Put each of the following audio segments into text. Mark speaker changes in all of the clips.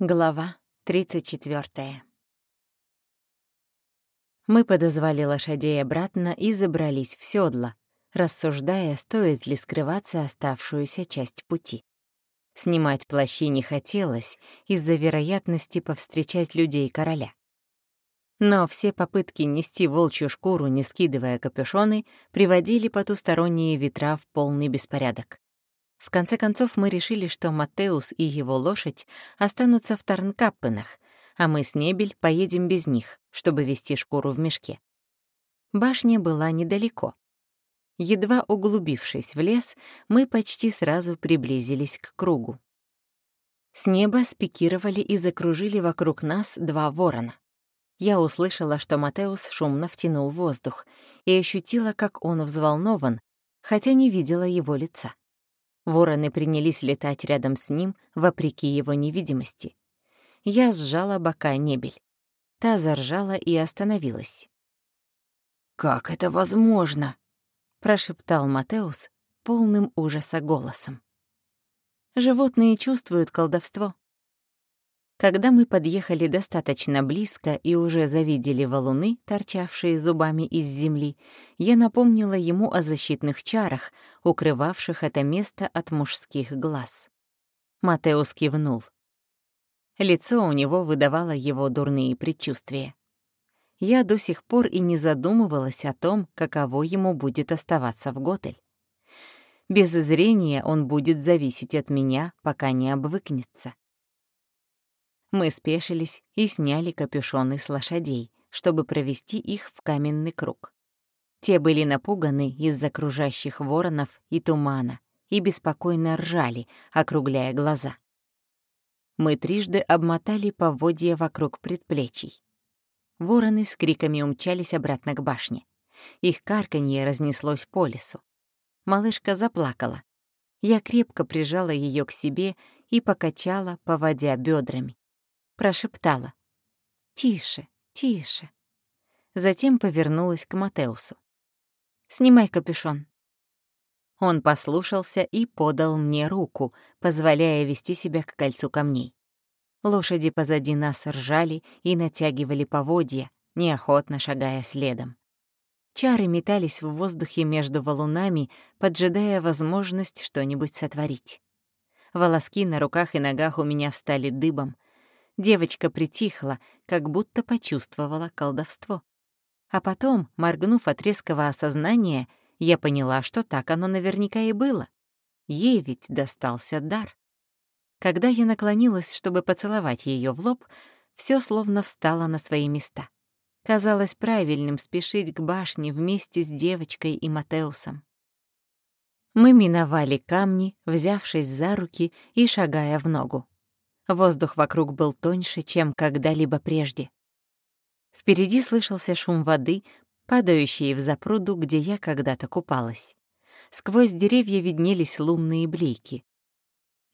Speaker 1: Глава 34. Мы подозвали лошадей обратно и забрались в седло, рассуждая, стоит ли скрываться оставшуюся часть пути. Снимать плащи не хотелось из-за вероятности повстречать людей короля. Но все попытки нести волчью шкуру, не скидывая капюшоны, приводили потусторонние ветра в полный беспорядок. В конце концов мы решили, что Матеус и его лошадь останутся в Тарнкаппенах, а мы с Небель поедем без них, чтобы вести шкуру в мешке. Башня была недалеко. Едва углубившись в лес, мы почти сразу приблизились к кругу. С неба спикировали и закружили вокруг нас два ворона. Я услышала, что Матеус шумно втянул воздух и ощутила, как он взволнован, хотя не видела его лица. Вороны принялись летать рядом с ним, вопреки его невидимости. Я сжала бока небель. Та заржала и остановилась.
Speaker 2: «Как это возможно?»
Speaker 1: — прошептал Матеус полным ужаса голосом. «Животные чувствуют колдовство», когда мы подъехали достаточно близко и уже завидели валуны, торчавшие зубами из земли, я напомнила ему о защитных чарах, укрывавших это место от мужских глаз. Матеус кивнул. Лицо у него выдавало его дурные предчувствия. Я до сих пор и не задумывалась о том, каково ему будет оставаться в Готель. Без зрения он будет зависеть от меня, пока не обвыкнется. Мы спешились и сняли капюшоны с лошадей, чтобы провести их в каменный круг. Те были напуганы из-за кружащих воронов и тумана и беспокойно ржали, округляя глаза. Мы трижды обмотали поводья вокруг предплечий. Вороны с криками умчались обратно к башне. Их карканье разнеслось по лесу. Малышка заплакала. Я крепко прижала ее к себе и покачала, поводя бедрами прошептала. «Тише, тише». Затем повернулась к Матеусу. «Снимай капюшон». Он послушался и подал мне руку, позволяя вести себя к кольцу камней. Лошади позади нас ржали и натягивали поводья, неохотно шагая следом. Чары метались в воздухе между валунами, поджидая возможность что-нибудь сотворить. Волоски на руках и ногах у меня встали дыбом, Девочка притихла, как будто почувствовала колдовство. А потом, моргнув от резкого осознания, я поняла, что так оно наверняка и было. Ей ведь достался дар. Когда я наклонилась, чтобы поцеловать ее в лоб, все словно встало на свои места. Казалось правильным спешить к башне вместе с девочкой и Матеусом. Мы миновали камни, взявшись за руки и шагая в ногу. Воздух вокруг был тоньше, чем когда-либо прежде. Впереди слышался шум воды, падающей в запруду, где я когда-то купалась. Сквозь деревья виднелись лунные блики.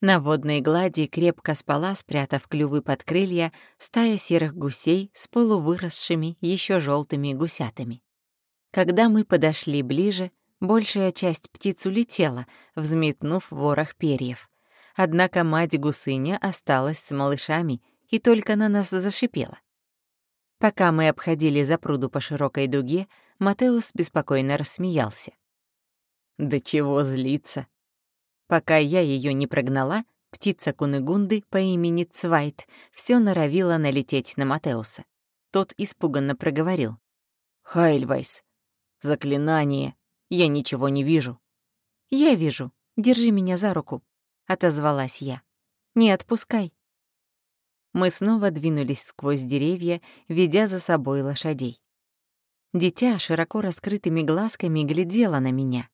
Speaker 1: На водной глади крепко спала, спрятав клювы под крылья, стая серых гусей с полувыросшими, еще желтыми гусятами. Когда мы подошли ближе, большая часть птиц улетела, взметнув ворох перьев. Однако мать-гусыня осталась с малышами и только на нас зашипела. Пока мы обходили запруду по широкой дуге, Матеус беспокойно рассмеялся. «Да чего злиться?» Пока я ее не прогнала, птица Кунегунды по имени Цвайт все норовила налететь на Матеуса. Тот испуганно проговорил. «Хайльвайс, заклинание, я ничего не вижу». «Я вижу, держи меня за руку», — отозвалась я. «Не отпускай». Мы снова двинулись сквозь деревья, ведя за собой лошадей. Дитя широко раскрытыми глазками глядело на меня,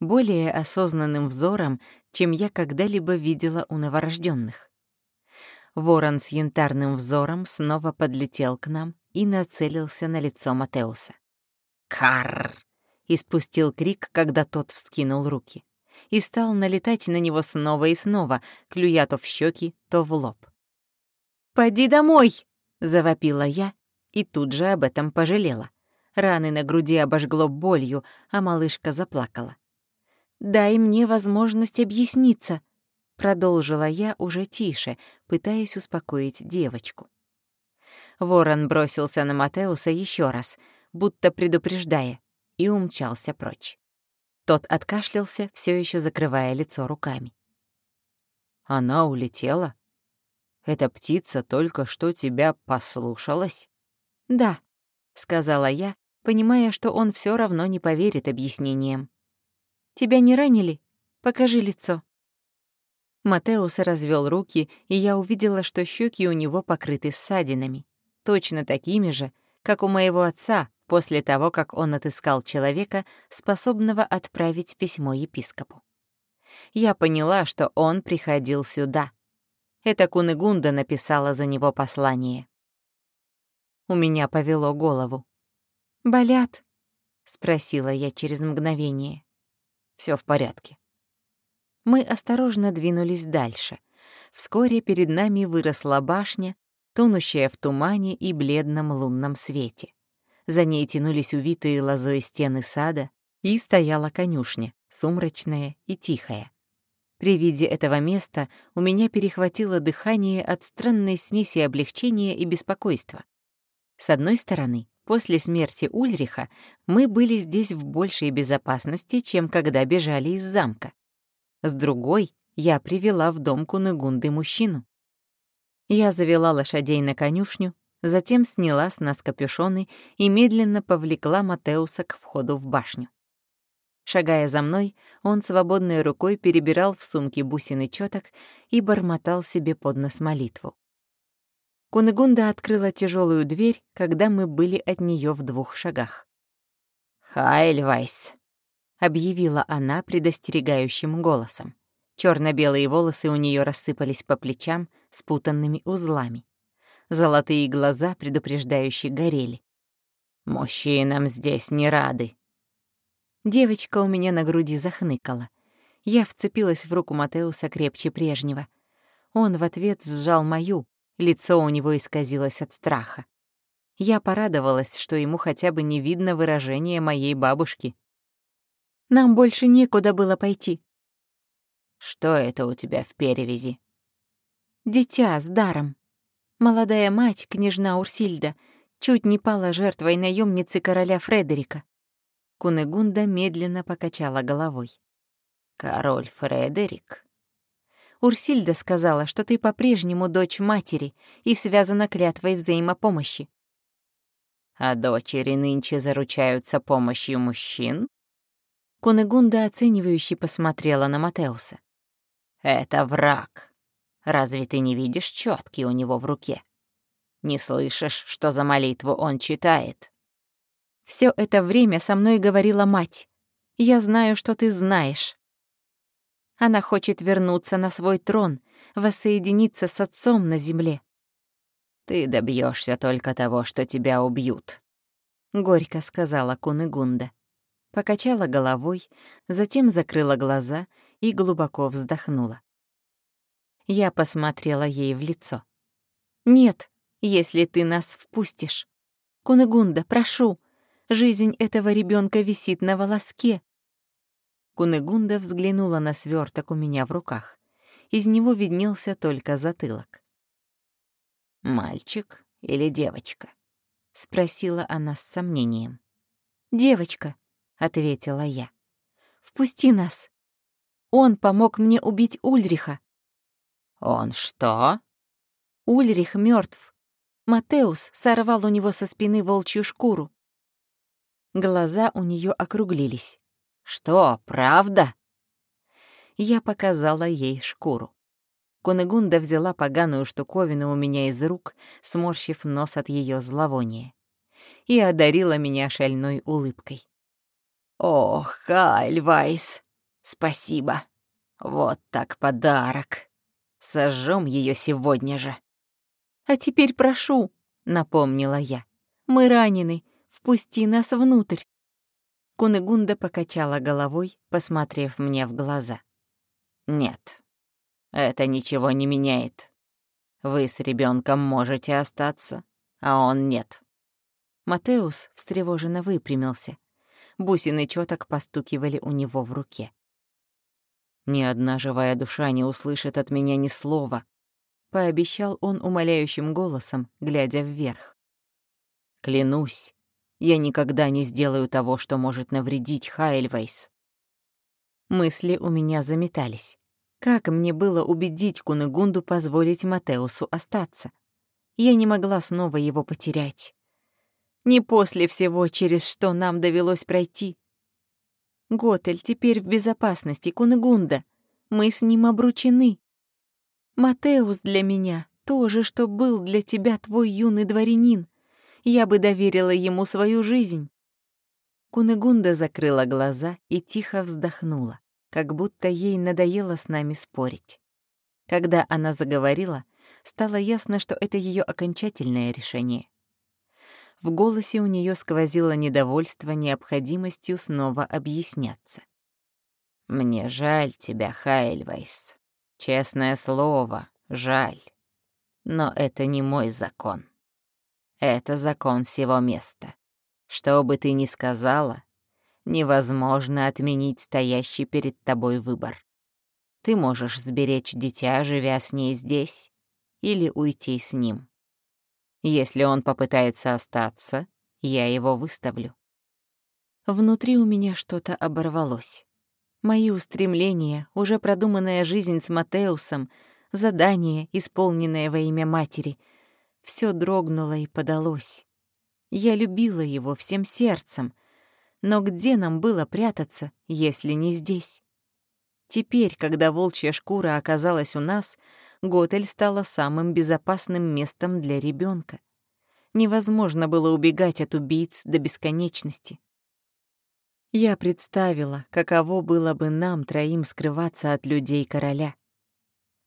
Speaker 1: более осознанным взором, чем я когда-либо видела у новорожденных. Ворон с янтарным взором снова подлетел к нам и нацелился на лицо Матеуса. «Карр!» — испустил крик, когда тот вскинул руки и стал налетать на него снова и снова, клюя то в щеки, то в лоб. «Поди домой!» — завопила я и тут же об этом пожалела. Раны на груди обожгло болью, а малышка заплакала. «Дай мне возможность объясниться», — Продолжила я уже тише, пытаясь успокоить девочку. Ворон бросился на Матеуса еще раз, будто предупреждая, и умчался прочь. Тот откашлялся, все еще закрывая лицо руками.
Speaker 2: «Она улетела? Эта птица только что тебя послушалась?»
Speaker 1: «Да», — сказала я, понимая, что он все равно не поверит объяснениям. «Тебя не ранили? Покажи лицо». Матеус развел руки, и я увидела, что щеки у него покрыты ссадинами, точно такими же, как у моего отца после того, как он отыскал человека, способного отправить письмо епископу. Я поняла, что он приходил сюда. Это Кунегунда написала за него послание. У меня повело голову. «Болят?» — спросила я через мгновение. Все в порядке». Мы осторожно двинулись дальше. Вскоре перед нами выросла башня, тонущая в тумане и бледном лунном свете. За ней тянулись увитые лозой стены сада, и стояла конюшня, сумрачная и тихая. При виде этого места у меня перехватило дыхание от странной смеси облегчения и беспокойства. С одной стороны, после смерти Ульриха мы были здесь в большей безопасности, чем когда бежали из замка. С другой я привела в дом Кунегунды мужчину. Я завела лошадей на конюшню, затем сняла с нас капюшоны и медленно повлекла Матеуса к входу в башню. Шагая за мной, он свободной рукой перебирал в сумке бусины чёток и бормотал себе под нос молитву. Кунегунда открыла тяжелую дверь, когда мы были от нее в двух шагах.
Speaker 2: «Хайльвайс»,
Speaker 1: объявила она предостерегающим голосом. Черно-белые волосы у нее рассыпались по плечам спутанными узлами. Золотые глаза предупреждающе горели.
Speaker 2: «Мужчинам здесь не рады».
Speaker 1: Девочка у меня на груди захныкала. Я вцепилась в руку Матеуса крепче прежнего. Он в ответ сжал мою, лицо у него исказилось от страха. Я порадовалась, что ему хотя бы не видно выражения моей бабушки, нам больше некуда было пойти.
Speaker 2: Что это у тебя в перевязи?
Speaker 1: Дитя с даром. Молодая мать, княжна Урсильда, чуть не пала жертвой наемницы короля Фредерика. Кунегунда медленно покачала головой.
Speaker 2: «Король Фредерик?»
Speaker 1: Урсильда сказала, что ты по-прежнему дочь матери и связана клятвой взаимопомощи.
Speaker 2: А дочери нынче заручаются помощью мужчин?
Speaker 1: Кунегунда оценивающе посмотрела на Матеуса.
Speaker 2: «Это враг. Разве ты не видишь четки у него в руке? Не слышишь, что за молитву он читает?»
Speaker 1: Все это время со мной говорила мать. Я знаю, что ты знаешь. Она хочет вернуться на свой трон, воссоединиться с отцом на земле.
Speaker 2: Ты добьешься только того, что тебя убьют, —
Speaker 1: горько сказала Кунегунда покачала головой, затем закрыла глаза и глубоко вздохнула. Я посмотрела ей в лицо. «Нет, если ты нас впустишь. Кунегунда, прошу, жизнь этого ребенка висит на волоске». Кунегунда взглянула на сверток у меня в руках. Из него виднелся только затылок.
Speaker 2: «Мальчик или девочка?» — спросила она с сомнением.
Speaker 1: «Девочка», — ответила я. «Впусти нас. Он помог мне убить Ульриха».
Speaker 2: «Он что?»
Speaker 1: «Ульрих мертв. Матеус сорвал у него со спины волчью шкуру». Глаза у нее округлились.
Speaker 2: «Что, правда?»
Speaker 1: Я показала ей шкуру. Кунегунда взяла поганую штуковину у меня из рук, сморщив нос от ее зловония, и одарила меня шальной улыбкой.
Speaker 2: «Ох, Кайльвайс, спасибо. Вот так подарок. Сожжем ее сегодня же».
Speaker 1: «А теперь прошу», — напомнила я. «Мы ранены. Впусти нас внутрь». Кунегунда покачала головой, посмотрев мне в глаза.
Speaker 2: «Нет, это ничего не меняет. Вы с ребенком можете остаться, а он нет».
Speaker 1: Матеус встревоженно выпрямился, бусины чёток постукивали у него в руке.
Speaker 2: Ни одна живая душа не услышит от меня ни слова, пообещал он умоляющим голосом, глядя вверх. Клянусь, я никогда не сделаю того, что может навредить Хайльвейс. Мысли у меня заметались. Как мне было убедить Кунегунду позволить Матеусу остаться? Я не могла снова его потерять. Не после всего, через что нам довелось пройти. Готель теперь в безопасности, Кунегунда. Мы с ним обручены. Матеус для меня то же, что был для тебя твой юный дворянин. Я бы доверила ему свою жизнь. Кунегунда закрыла глаза и тихо вздохнула как будто ей надоело с нами спорить. Когда она заговорила, стало ясно, что это ее окончательное решение. В голосе у нее сквозило недовольство необходимостью снова объясняться. «Мне жаль тебя, Хайльвайс. Честное слово, жаль. Но это не мой закон. Это закон всего места. Что бы ты ни сказала, невозможно отменить стоящий перед тобой выбор. Ты можешь сберечь дитя, живя с ней здесь, или уйти с ним. Если он попытается остаться, я его выставлю. Внутри у меня что-то оборвалось. Мои устремления, уже продуманная жизнь с Матеусом, задание, исполненное во имя матери, все дрогнуло и подалось. Я любила его всем сердцем — но где нам было прятаться, если не здесь? Теперь, когда волчья шкура оказалась у нас, Готель стала самым безопасным местом для ребенка. Невозможно было убегать от убийц до бесконечности. Я представила, каково было бы нам троим скрываться от людей короля.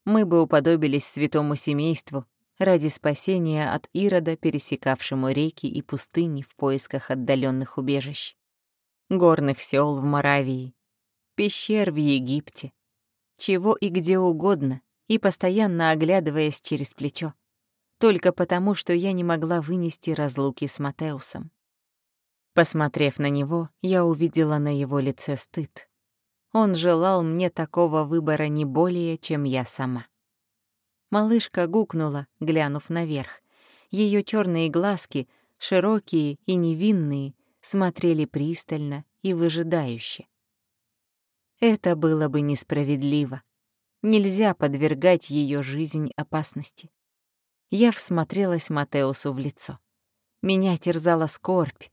Speaker 2: Мы бы уподобились святому семейству ради спасения от Ирода, пересекавшему реки и пустыни в поисках отдаленных убежищ горных сел в Моравии, пещер в Египте, чего и где угодно, и постоянно оглядываясь через плечо, только потому, что я не могла вынести разлуки с Матеусом. Посмотрев на него, я увидела на его лице стыд. Он желал мне такого выбора не более, чем я сама. Малышка гукнула, глянув наверх. Ее черные глазки, широкие и невинные, смотрели пристально и выжидающе. Это было бы несправедливо. Нельзя подвергать ее жизнь опасности. Я всмотрелась Матеусу в лицо. Меня терзала скорбь.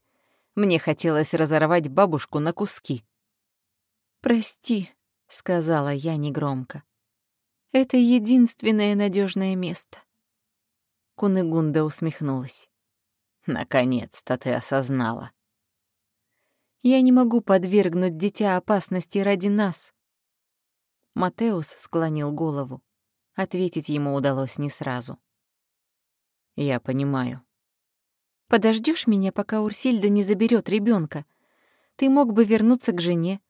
Speaker 2: Мне хотелось разорвать бабушку на куски. «Прости», — сказала я негромко. «Это единственное надежное место». Кунегунда усмехнулась. «Наконец-то ты осознала. Я не могу подвергнуть дитя опасности ради нас. Матеус склонил голову. Ответить ему удалось не сразу. Я понимаю. Подождешь меня, пока Урсильда не заберет ребенка? Ты мог бы вернуться к жене.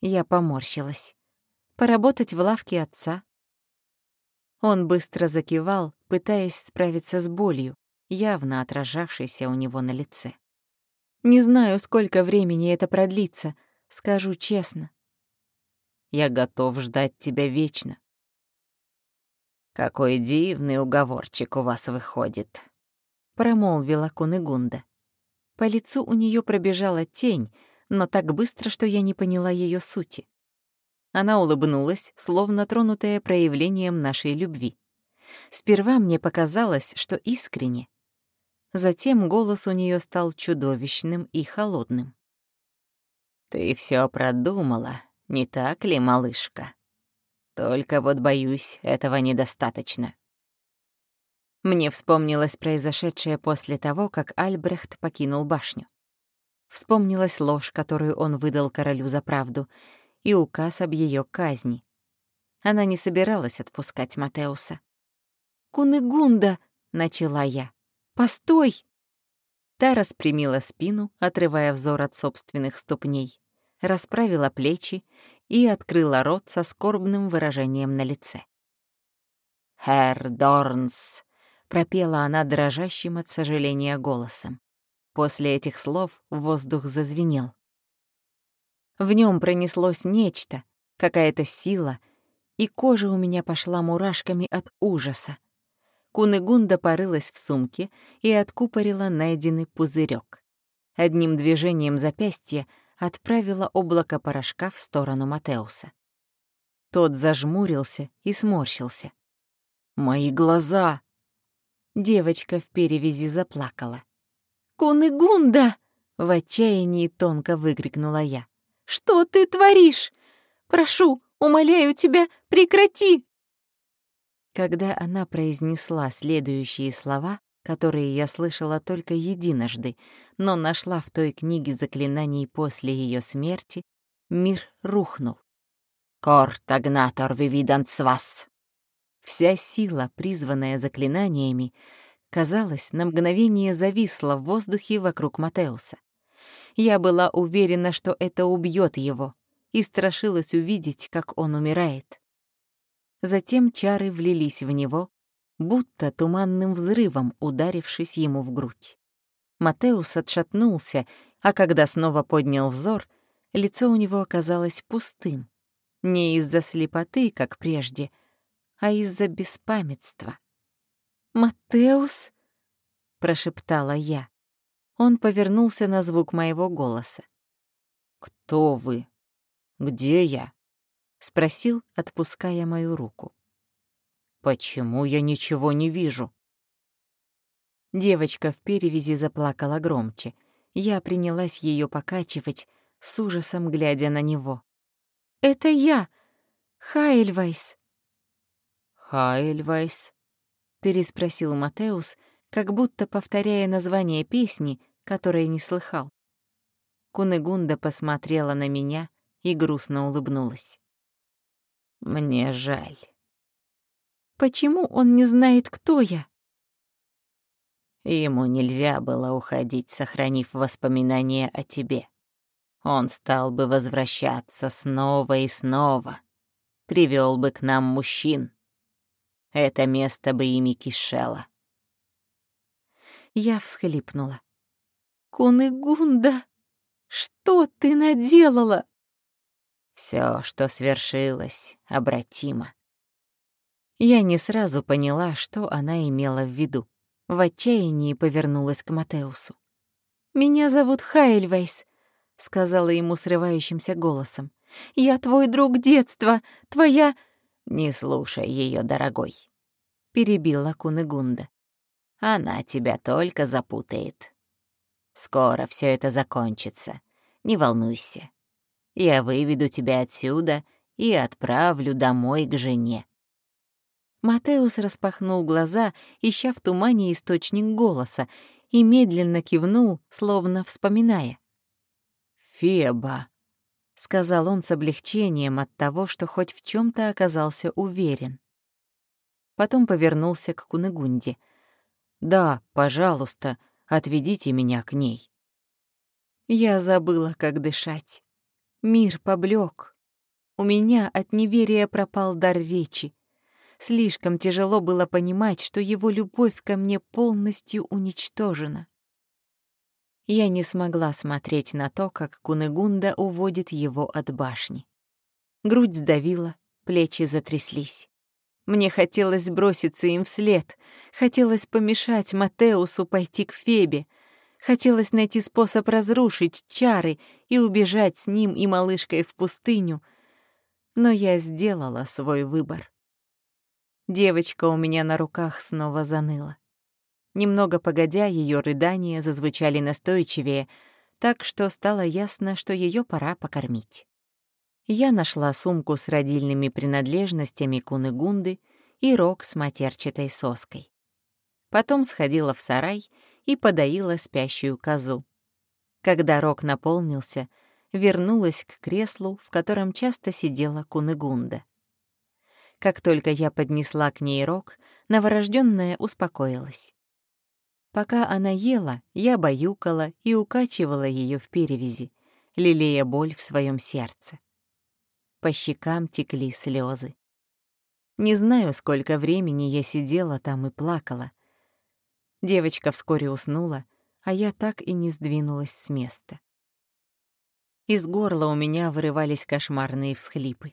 Speaker 2: Я поморщилась. Поработать в лавке отца. Он быстро закивал, пытаясь справиться с болью, явно отражавшейся у него на лице. Не знаю, сколько времени это продлится, скажу честно. Я готов ждать тебя вечно. Какой дивный уговорчик у вас выходит, промолвила Кунегунда. По лицу у нее пробежала тень, но так быстро, что я не поняла ее сути. Она улыбнулась, словно тронутая проявлением нашей любви. Сперва мне показалось, что искренне, Затем голос у нее стал чудовищным и холодным. «Ты все продумала, не так ли, малышка? Только вот, боюсь, этого недостаточно». Мне вспомнилось произошедшее после того, как Альбрехт покинул башню. Вспомнилась ложь, которую он выдал королю за правду, и указ об ее казни. Она не собиралась отпускать Матеуса. «Кунегунда!» — начала я. Постой!» Та распрямила спину, отрывая взор от собственных ступней, расправила плечи и открыла рот со скорбным выражением на лице. «Herr Дорнс!» — пропела она дрожащим от сожаления голосом. После этих слов воздух зазвенел. В нем пронеслось нечто,
Speaker 1: какая-то сила, и кожа у меня пошла мурашками от ужаса. Кунегунда порылась в сумке и откупорила найденный пузырек. Одним движением запястья отправила облако порошка в сторону Матеуса. Тот зажмурился и сморщился. «Мои глаза!» Девочка в перевязи заплакала. «Кунегунда!» — в отчаянии тонко выкрикнула я. «Что ты творишь? Прошу, умоляю тебя, прекрати!» Когда она произнесла следующие слова, которые я слышала только единожды, но нашла в той книге заклинаний после ее смерти, мир рухнул. «Кортагнатор вивиданцвас!» Вся сила, призванная заклинаниями, казалось, на мгновение зависла в воздухе вокруг Матеуса. Я была уверена, что это убьет его, и страшилась увидеть, как он умирает. Затем чары влились в него, будто туманным взрывом ударившись ему в грудь. Матеус отшатнулся, а когда снова поднял взор, лицо у него оказалось пустым. Не из-за слепоты, как прежде, а из-за беспамятства. «Матеус?» — прошептала я. Он повернулся на звук моего голоса.
Speaker 2: «Кто вы? Где я?»
Speaker 1: — спросил, отпуская мою руку.
Speaker 2: «Почему я ничего не вижу?»
Speaker 1: Девочка в перевязи заплакала громче. Я принялась ее покачивать, с ужасом глядя на него. «Это я, Хайльвайс!»
Speaker 2: «Хайльвайс?»
Speaker 1: — переспросил Матеус, как будто повторяя название песни, которой не слыхал. Кунегунда посмотрела на меня и грустно улыбнулась.
Speaker 2: «Мне жаль».
Speaker 1: «Почему он не знает, кто я?»
Speaker 2: Ему нельзя было уходить, сохранив воспоминания о тебе. Он стал бы возвращаться снова и снова, привел бы к нам мужчин, это место бы ими кишело.
Speaker 1: Я всхлипнула. «Кунегунда, что ты наделала?»
Speaker 2: Все, что свершилось, обратимо.
Speaker 1: Я не сразу поняла, что она имела в виду. В отчаянии повернулась к Матеусу. «Меня зовут Хайльвейс», — сказала ему срывающимся голосом. «Я твой друг детства, твоя...»
Speaker 2: «Не слушай ее, дорогой», —
Speaker 1: перебила Кунегунда.
Speaker 2: «Она тебя только запутает. Скоро все это закончится, не волнуйся. Я выведу тебя отсюда и отправлю домой к жене».
Speaker 1: Матеус распахнул глаза, ища в тумане источник голоса, и медленно кивнул, словно вспоминая.
Speaker 2: «Феба», —
Speaker 1: сказал он с облегчением от того, что хоть в чем то оказался уверен. Потом повернулся к Кунегунде.
Speaker 2: «Да, пожалуйста, отведите меня к ней».
Speaker 1: Я забыла, как дышать. Мир поблек. У меня от неверия пропал дар речи. Слишком тяжело было понимать, что его любовь ко мне полностью уничтожена. Я не смогла смотреть на то, как Кунегунда уводит его от башни. Грудь сдавила, плечи затряслись. Мне хотелось броситься им вслед, хотелось помешать Матеусу пойти к Фебе, хотелось найти способ разрушить чары и убежать с ним и малышкой в пустыню, но я сделала свой выбор. Девочка у меня на руках снова заныла. Немного погодя, ее рыдания зазвучали настойчивее, так что стало ясно, что ее пора покормить. Я нашла сумку с родильными принадлежностями куны-гунды и рог с матерчатой соской. Потом сходила в сарай и подоила спящую козу. Когда рог наполнился, вернулась к креслу, в котором часто сидела куны-гунда. Как только я поднесла к ней рог, новорожденная успокоилась. Пока она ела, я баюкала и укачивала ее в перевязи, лелея боль в своем сердце. По щекам текли слезы. Не знаю, сколько времени я сидела там и плакала. Девочка вскоре уснула, а я так и не сдвинулась с места. Из горла у меня вырывались кошмарные всхлипы.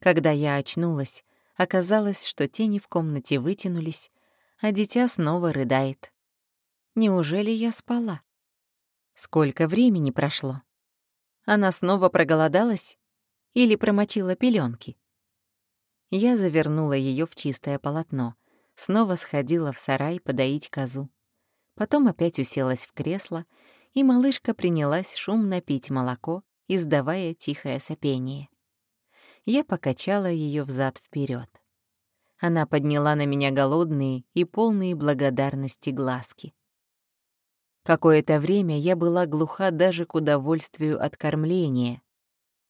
Speaker 1: Когда я очнулась, оказалось, что тени в комнате вытянулись, а дитя снова рыдает. Неужели я спала? Сколько времени прошло? Она снова проголодалась или промочила пеленки? Я завернула ее в чистое полотно, снова сходила в сарай подоить козу. Потом опять уселась в кресло, и малышка принялась шумно пить молоко, издавая тихое сопение. Я покачала ее взад вперед. Она подняла на меня голодные и полные благодарности глазки. Какое-то время я была глуха даже к удовольствию от кормления.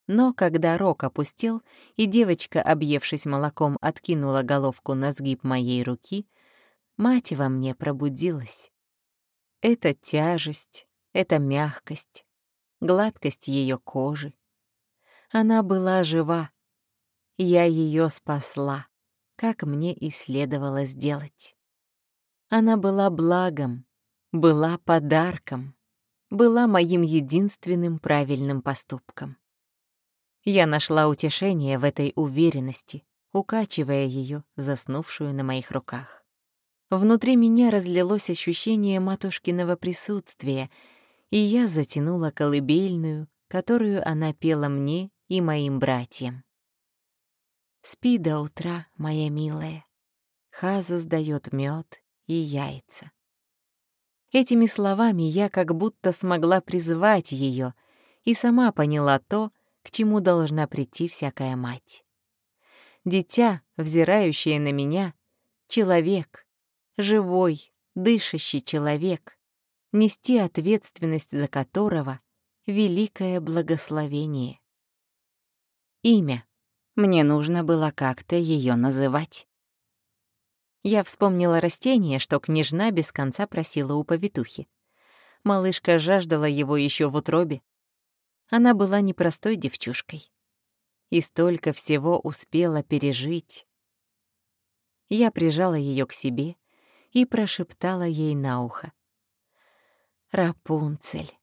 Speaker 1: Но когда рог опустел, и девочка, объевшись молоком, откинула головку на сгиб моей руки, мать во мне пробудилась. Это тяжесть, это мягкость, гладкость ее кожи. Она была жива. Я ее спасла, как мне и следовало сделать. Она была благом, была подарком, была моим единственным правильным поступком. Я нашла утешение в этой уверенности, укачивая ее, заснувшую на моих руках. Внутри меня разлилось ощущение матушкиного присутствия, и я затянула колыбельную, которую она пела мне и моим братьям. «Спи до утра, моя милая, Хазус дает мед и яйца». Этими словами я как будто смогла призвать ее и сама поняла то, к чему должна прийти всякая мать. Дитя, взирающее на меня, человек, живой, дышащий человек, нести ответственность за которого — великое благословение. Имя. Мне нужно было как-то ее называть. Я вспомнила растение, что княжна без конца просила у повитухи. Малышка жаждала его еще в утробе. Она была непростой девчушкой. И столько всего успела пережить. Я прижала ее к себе и прошептала ей на ухо. «Рапунцель,